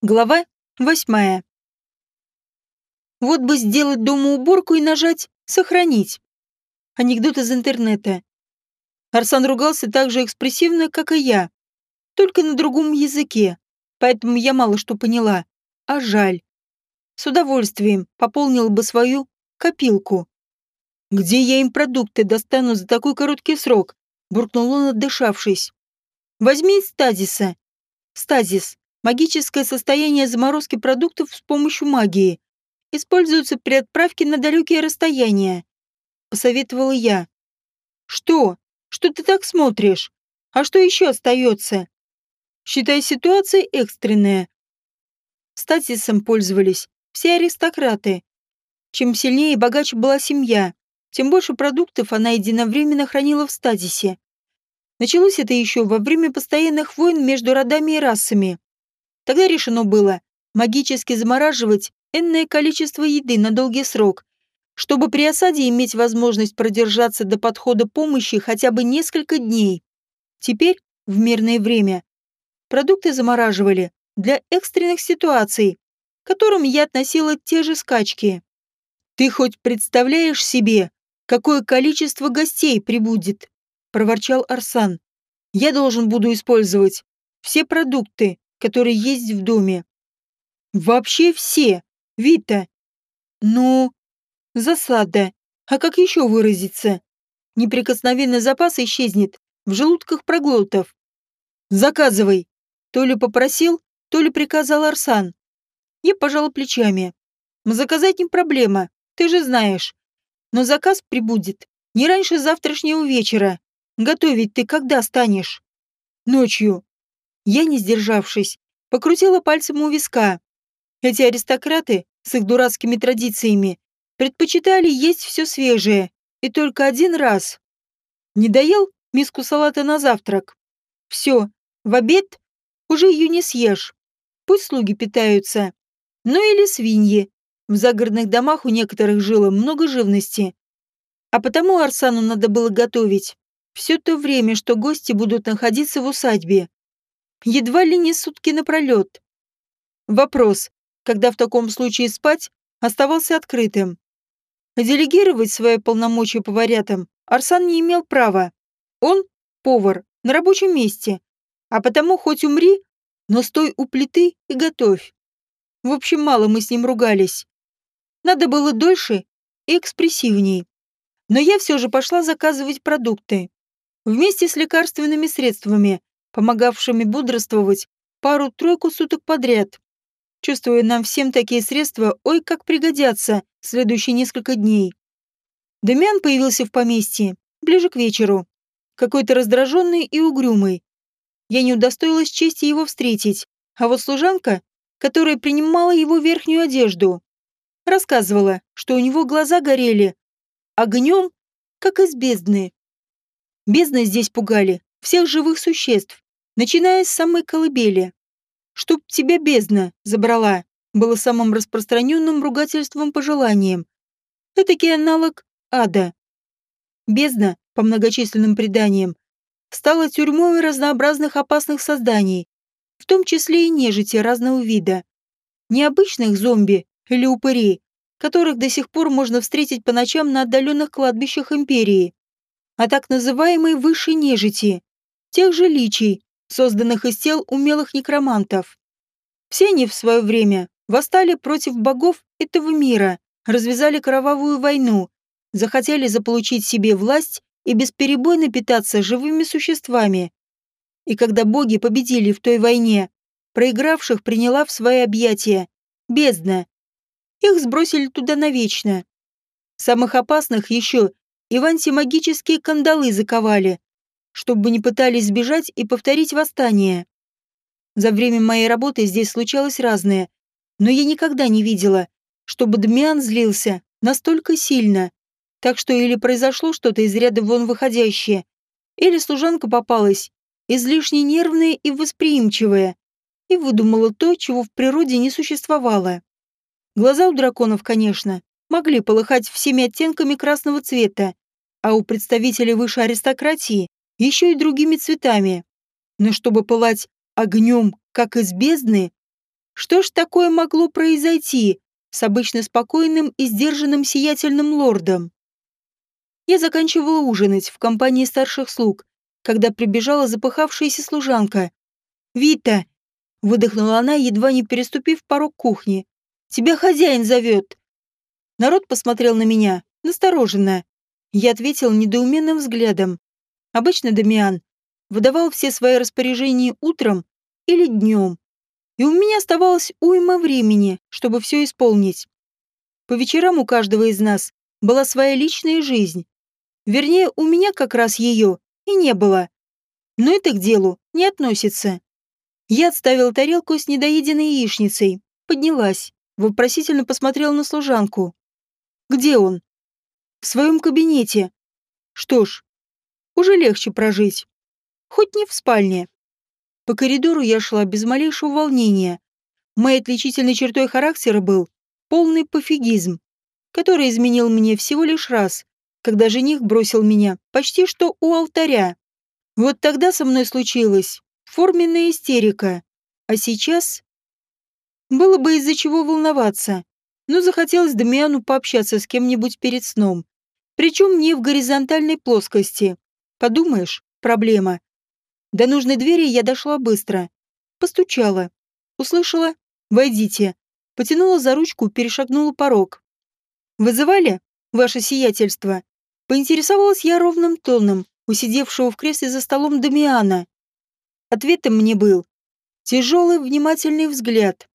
Глава восьмая. Вот бы сделать дома уборку и нажать «Сохранить». Анекдот из интернета. Арсан ругался так же экспрессивно, как и я, только на другом языке, поэтому я мало что поняла. А жаль. С удовольствием пополнил бы свою копилку. «Где я им продукты достану за такой короткий срок?» – буркнул он, отдышавшись. «Возьми стазиса». Стазис Магическое состояние заморозки продуктов с помощью магии. Используется при отправке на далекие расстояния. Посоветовала я. Что? Что ты так смотришь? А что еще остается? Считай ситуация экстренная. Статисом пользовались все аристократы. Чем сильнее и богаче была семья, тем больше продуктов она единовременно хранила в статисе. Началось это еще во время постоянных войн между родами и расами. Тогда решено было магически замораживать энное количество еды на долгий срок, чтобы при осаде иметь возможность продержаться до подхода помощи хотя бы несколько дней. Теперь, в мирное время, продукты замораживали для экстренных ситуаций, к которым я относила те же скачки. «Ты хоть представляешь себе, какое количество гостей прибудет?» – проворчал Арсан. «Я должен буду использовать все продукты, которые есть в доме. Вообще все. Вита. Ну, засада. А как еще выразиться? Неприкосновенный запас исчезнет в желудках проглотов. Заказывай. То ли попросил, то ли приказал Арсан. Я пожала плечами. Заказать не проблема, ты же знаешь. Но заказ прибудет не раньше завтрашнего вечера. Готовить ты когда станешь? Ночью. Я, не сдержавшись, покрутила пальцем у виска. Эти аристократы с их дурацкими традициями предпочитали есть все свежее, и только один раз. Не доел миску салата на завтрак? Все, в обед уже ее не съешь. Пусть слуги питаются. Ну или свиньи. В загородных домах у некоторых жило много живности. А потому Арсану надо было готовить все то время, что гости будут находиться в усадьбе едва ли не сутки напролет. Вопрос, когда в таком случае спать, оставался открытым. Делегировать свои полномочия поварятам Арсан не имел права. Он – повар на рабочем месте, а потому хоть умри, но стой у плиты и готовь. В общем, мало мы с ним ругались. Надо было дольше и экспрессивней. Но я все же пошла заказывать продукты. Вместе с лекарственными средствами, помогавшими бодрствовать пару-тройку суток подряд. Чувствуя нам всем такие средства, ой, как пригодятся следующие несколько дней. Демян появился в поместье ближе к вечеру, какой-то раздраженный и угрюмый. Я не удостоилась чести его встретить, а вот служанка, которая принимала его верхнюю одежду, рассказывала, что у него глаза горели огнем, как из бездны. Бездны здесь пугали всех живых существ, начиная с самой колыбели. «Чтоб тебя бездна забрала» было самым распространенным ругательством-пожеланием. Этакий аналог ада. Бездна, по многочисленным преданиям, стала тюрьмой разнообразных опасных созданий, в том числе и нежити разного вида. Необычных зомби или упырей, которых до сих пор можно встретить по ночам на отдаленных кладбищах Империи, а так называемой высшей нежити, тех же личий, созданных из тел умелых некромантов. Все они в свое время восстали против богов этого мира, развязали кровавую войну, захотели заполучить себе власть и бесперебойно питаться живыми существами. И когда боги победили в той войне, проигравших приняла в свои объятия бездна. Их сбросили туда навечно. Самых опасных еще и в антимагические кандалы заковали, чтобы не пытались сбежать и повторить восстание. За время моей работы здесь случалось разное, но я никогда не видела, чтобы Дмиан злился настолько сильно. Так что или произошло что-то из ряда вон выходящее, или служанка попалась, излишне нервная и восприимчивая, и выдумала то, чего в природе не существовало. Глаза у драконов, конечно, могли полыхать всеми оттенками красного цвета, а у представителей высшей аристократии еще и другими цветами. Но чтобы пылать огнем, как из бездны, Что ж такое могло произойти с обычно спокойным и сдержанным сиятельным лордом? Я заканчивала ужинать в компании старших слуг, когда прибежала запыхавшаяся служанка. «Вита!» — выдохнула она, едва не переступив порог кухни. «Тебя хозяин зовет!» Народ посмотрел на меня, настороженно. Я ответил недоуменным взглядом. Обычно Дамиан выдавал все свои распоряжения утром или днем, и у меня оставалось уйма времени, чтобы все исполнить. По вечерам у каждого из нас была своя личная жизнь. Вернее, у меня как раз ее и не было. Но это к делу не относится. Я отставила тарелку с недоеденной яичницей, поднялась, вопросительно посмотрела на служанку. «Где он?» «В своем кабинете». «Что ж, уже легче прожить. Хоть не в спальне». По коридору я шла без малейшего волнения. Моей отличительной чертой характера был полный пофигизм, который изменил мне всего лишь раз, когда жених бросил меня почти что у алтаря. Вот тогда со мной случилась форменная истерика. А сейчас... Было бы из-за чего волноваться, но захотелось Дамиану пообщаться с кем-нибудь перед сном. Причем не в горизонтальной плоскости. Подумаешь, проблема. До нужной двери я дошла быстро. Постучала. Услышала «Войдите». Потянула за ручку, перешагнула порог. «Вызывали? Ваше сиятельство?» Поинтересовалась я ровным тоном, усидевшего в кресле за столом Дамиана. Ответом мне был тяжелый внимательный взгляд,